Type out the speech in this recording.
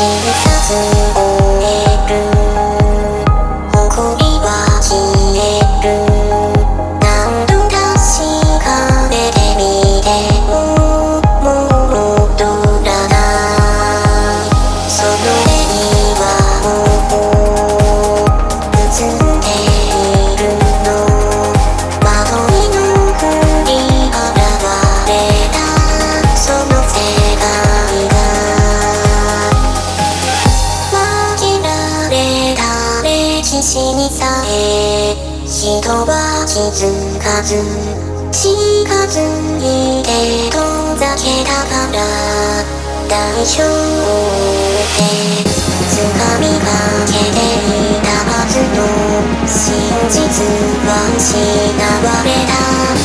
小さすぎる死にさえ人は気づかず近づいて遠ざけたから大を夫って掴みかけていたはずの真実は失われた